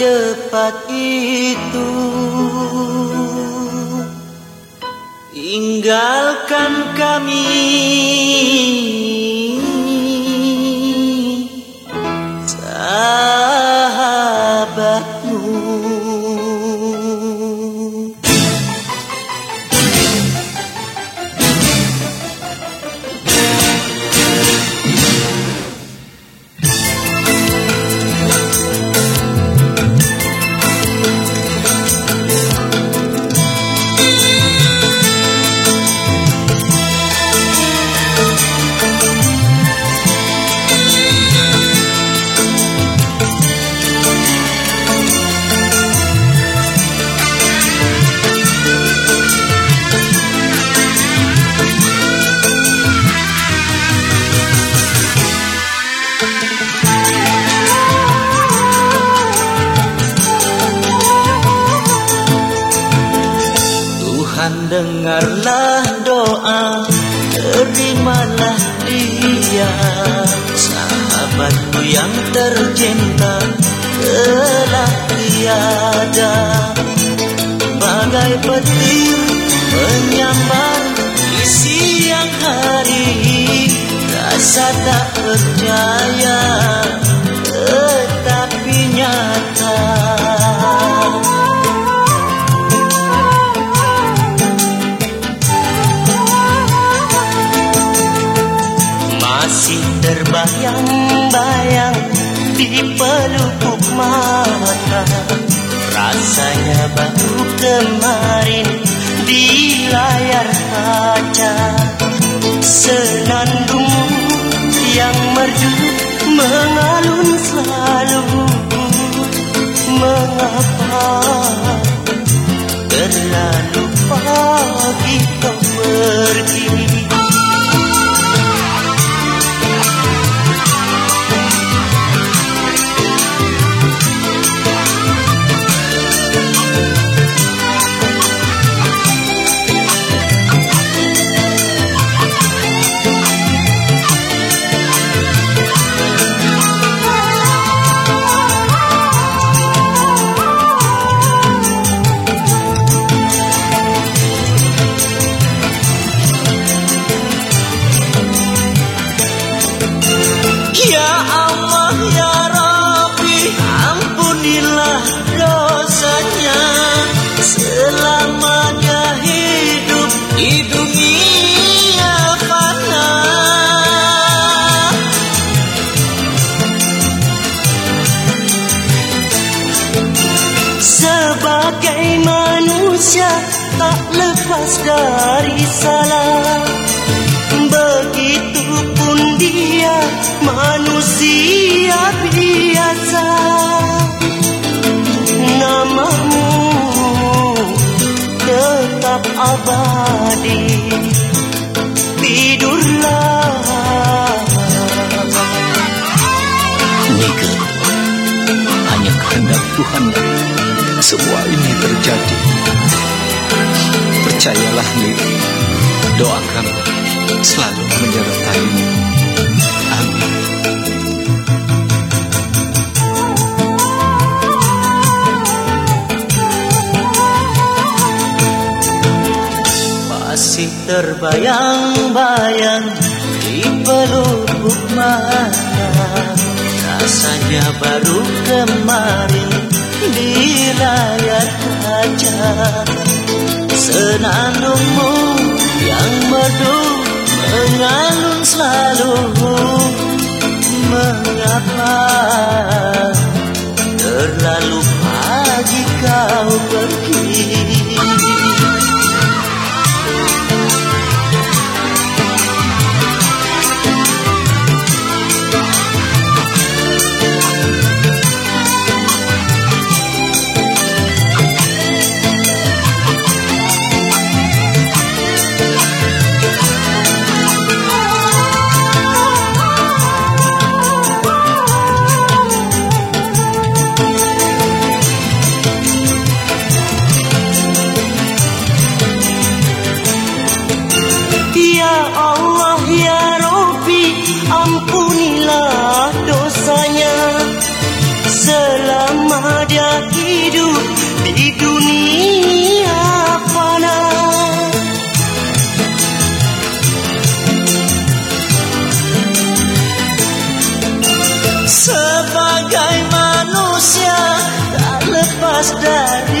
secepat itu. Tinggalkan kami Tuhan dengarlah doa. Terimalah dia. Sahabatku yang tercinta Telah tiada. Bagai petir menyambar Rasa tak percaya Tetapi nyata. Masih terbayang-bayang di pelupuk mata. Rasanya baru kemarin di layar kaca. Senandung yang merdu mengalun selalu. Mengapa terlalu pagi kau manusia tak lepas dari salah. Begitupun dia manusia biasa. Namamu tetap abadi. Tidurlah. Nika, hanya kehendak Tuhan semua ini terjadi. Percayalah Nika, doakan selalu. Masih terbayang-bayang di pelupuk mata Rasanya baru kemarin di layar kaca Senandungmu yang merdu mengalun selalu Mengapa terlalu pagi kau pergi selama dia hidup di dunia fana. Sebagai manusia tak lepas dari